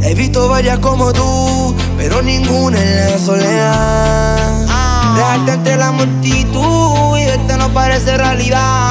He visto varias como tú, pero ninguna en la soledad. Dejarte entre la multitud y verte no parece realidad.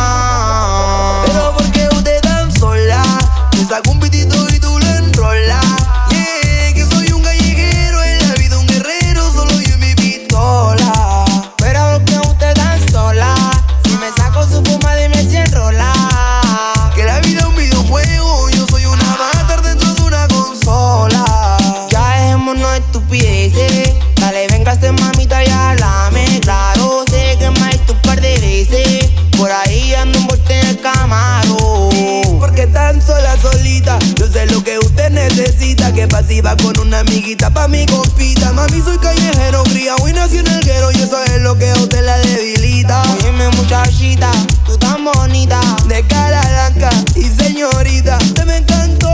Amiguita pa' mi compita. Mami, soy callejero, criado y nací en el guero, y eso es lo que a usted la debilita. Dime muchachita, tú tan bonita, de cara blanca y señorita, te me encantó.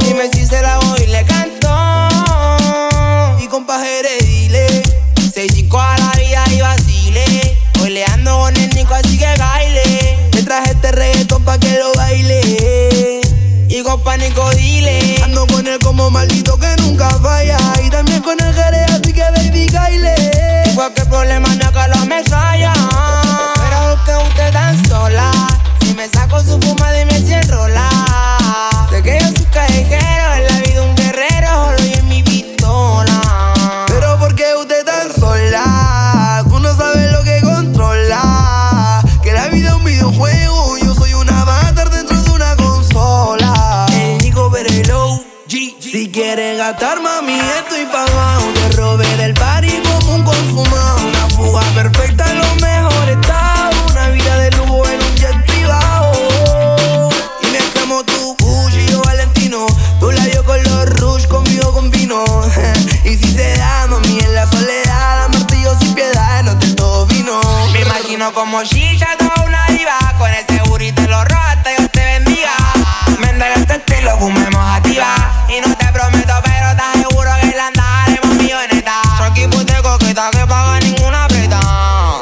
Dime si se la voy y le canto. Y compa Jerez, dile, se chico a la vida y vacile. Hoy le ando con el Nico, así que baile. Me traje este reggaetón pa' que lo baile. Y compa Nico, dile, ando con él como maldito Y cualquier problema me haga la mesalla. Pero que usted tan sola. Si me saco su fuma, dime si enrola. Sé que yo soy callejero, en la vida un guerrero, yo en mi pistola. Pero porque usted tan sola, tú no sabes lo que controla. Que la vida es un videojuego, yo soy un avatar dentro de una consola. El. Si quieres gastar, mami, estoy pagado. Te robé del party como un consumado. Me como Shisha, toda una diva. Con ese burrito y lo rota, Dios te bendiga. Vender este estilo, fumemos activa. Y no te prometo, pero estás seguro que la andaremos milloneta. Su equipo de coqueta que paga ninguna preta.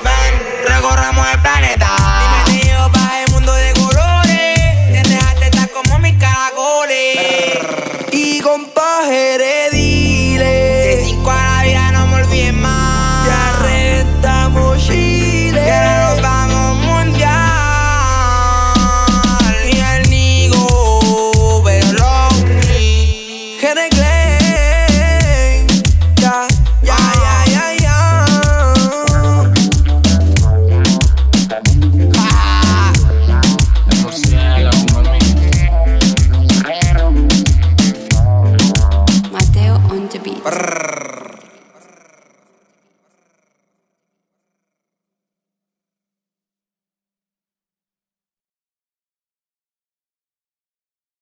Ven, recorremos el planeta. Dime, te llevo pa' el mundo de colores. Te dejaste estar como mis caracoles. Y compa Jerez, Brrr.